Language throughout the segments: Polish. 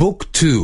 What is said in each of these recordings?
บุ๊กทู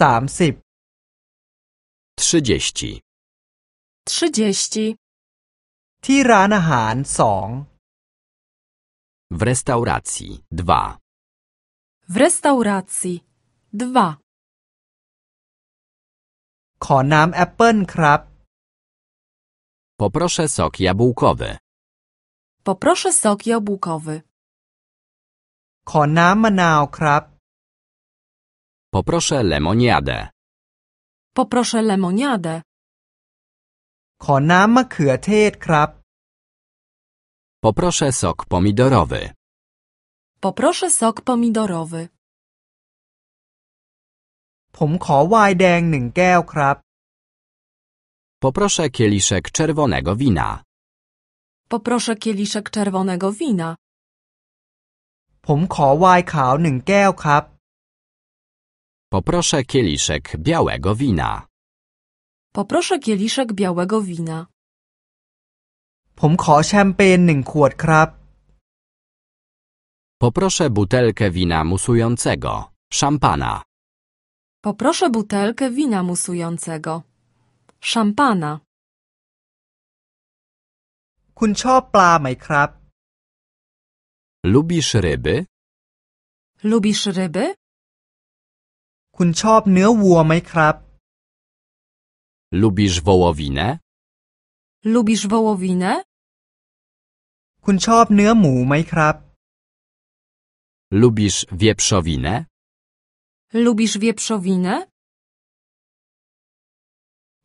สามสิบ trzydzieści, 30. ที่ร้านอาหารสอง w restauracji dwa, W restauracji 2. ขอน้ำแอปเปิลครับ poproszę sok jabłkowy, Poproszę sok jabłkowy. ขอน้ำมะนาวครับ poproszę lemoniadę, Poproszę lemoniadę. ขอน้ำมะเขือเทศครับ poproszę sok pomidorowy, Poproszę sok pomidorowy. ผมขอไวน์แดงหนึ่งแก้วครับ poproszę kieliszek czerwonego wina, Poproszę kieliszek czerwonego wina. ผมขอไวน์ขาวหนึ่งแก้วครับ poproszę kieliszek białego wina, Poproszę kieliszek białego wina. ผมขอแชมเปญหนึ่งขวดครับ poproszę butelkę wina musującego, szampana, Poproszę butelkę wina musującego. Szampana. คุณชอบปลาไหมครับ lubisz ryby, Lubisz ryby? คุณชอบเนื้อวัวไหมครับ lubisz wołowinę, Lubisz wołowinę? คุณชอบเนื้อหมูไหมครับ lubisz wieprzowinę, Lubisz wieprzowinę?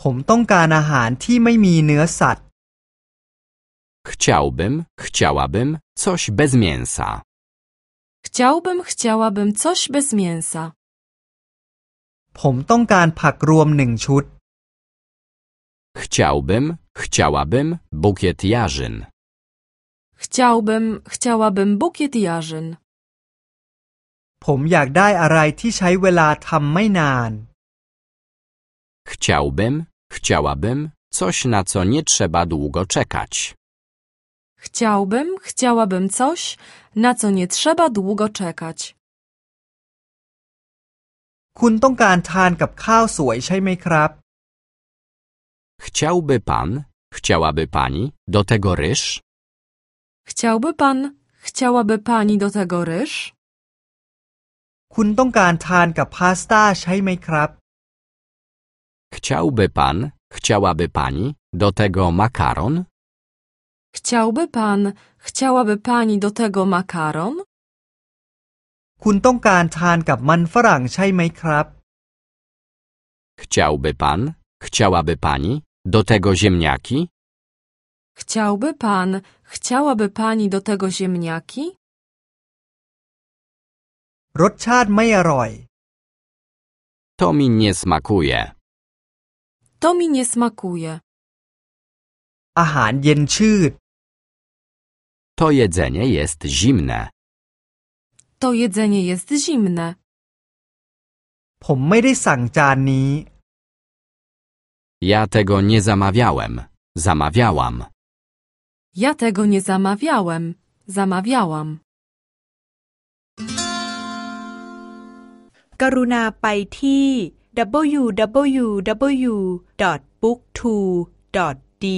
ผมต้องการอาหารที่ไม่มีเนื้อสัตว์ Chciałbym, chciałabym coś bez mięsa. Chciałbym, chciałabym coś bez mięsa. ผมต้องการผักรวมหนึ่งชุด Chciałbym, chciałabym bukiet jarzyn. Chciałbym, chciałabym bukiet jarzyn. ผมอยากได้อะไรที่ใช้เวลาทำไม่นาน Chciałbym, chciałabym coś na co nie trzeba długo czekać. Chciałbym, chciałabym coś, na co nie trzeba długo czekać. คุณต้องการทานกับข้าวสวยใช่ไหมครับ Chciałby pan, chciałaby pani do tego ryż? Chciałby pan, chciałaby pani do tego ryż? คุณต้องการทานกับพาสต้าใช่ไหมครับ Chciałby pan, chciałaby pani do tego makaron? Chciałby pan, chciałaby pani do tego makaron? คุณต้องการทานกับมันฝรั่งใช่ไหมครับ Chciałby pan, chciałaby pani do tego ziemniaki? Chciałby pan, chciałaby pani do tego ziemniaki? รสชาติไม่อร่อย To mi nie smakuje. To mi nie smakuje. อาหารเย็นชืด To jedzenie jest zimne. To jedzenie jest zimne. ผมไม่ได้สั่งจานนี้ Ja tego nie zamawiałem. Zamawiałam. Ja tego nie zamawiałem. Zamawiałam. กรุณาไปที่ www.booktwo.de